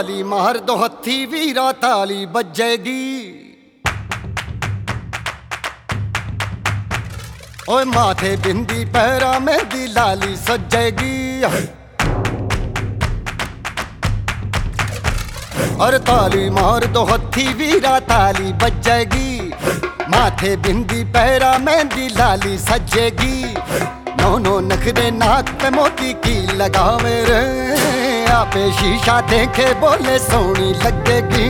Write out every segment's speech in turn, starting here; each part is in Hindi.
ताली मार दो हथी वीरा ताली बज ओए माथे बिंदी पहरा मेहंदी लाली सज और ताली मार दो हथी वीरा ताली बजेगी। माथे बिंदी पहरा मेहंदी लाली सजेगी। नौनो नखरे नाक पे मोती की लगावे रे। आपे शीशा देखे बोले सोनी लगेगी।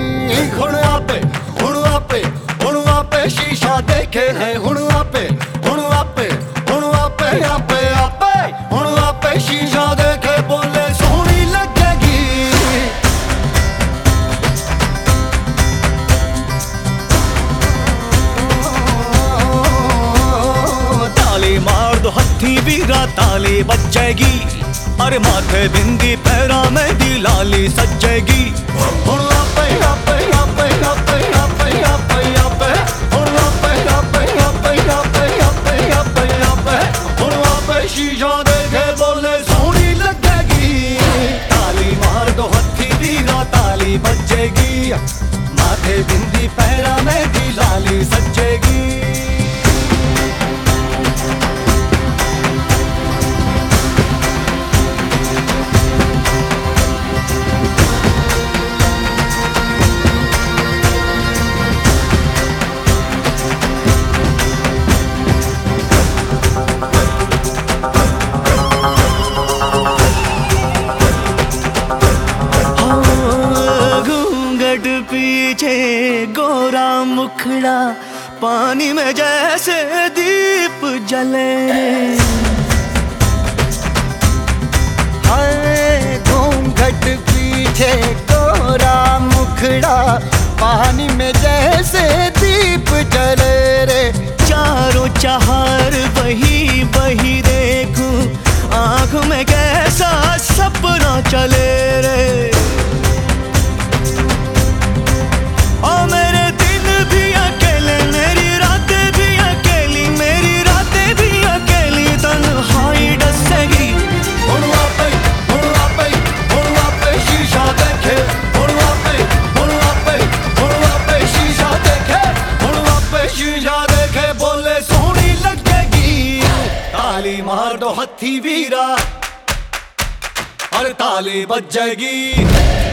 हुण आपे हुण आपे हुण आपे शीशा देखे है। हुण आपे हुण आपे हुण आपे आपे आपे हुण आपे शीशा देखे बोले सोनी लगेगी। ताली मार दो हथी वीरा ताली बजेगी अरे माथे बिंदी पैरा में दी लाली सजेगी बोले लगेगी ताली मार दो हथी दी ताली बजेगी माथे बिंदी पैरा में दी लाली सजेगी मुखड़ा पानी में जैसे दीप जले। हाय घूंघट पीछे कोरा मुखड़ा पानी में जैसे दीप जले रे। चारों चार वही वही देखूँ, आँख में कैसा सपना चले। ताली मार दो हथी वीरा। हर ताली बज जाएगी।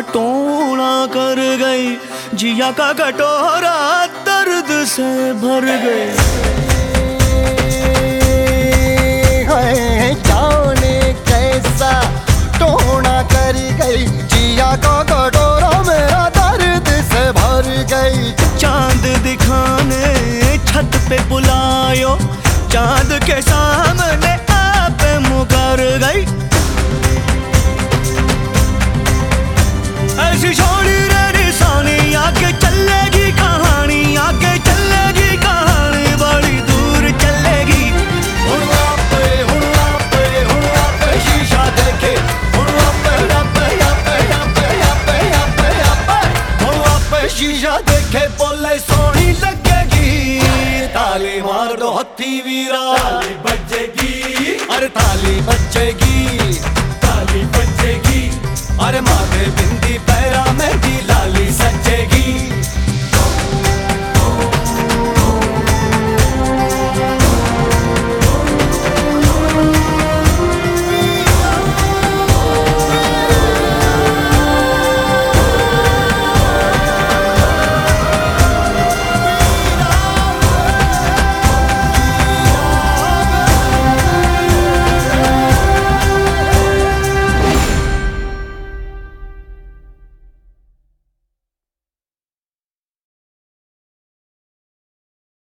टोना कर गई। जिया का कटोरा दर्द से भर गई। है जाने कैसा टोना कर गई। जिया का कटोरा मेरा दर्द से भर गई। चाँद दिखाने छत पे बुलायो। चाँद के सामने ਤਾਲੀ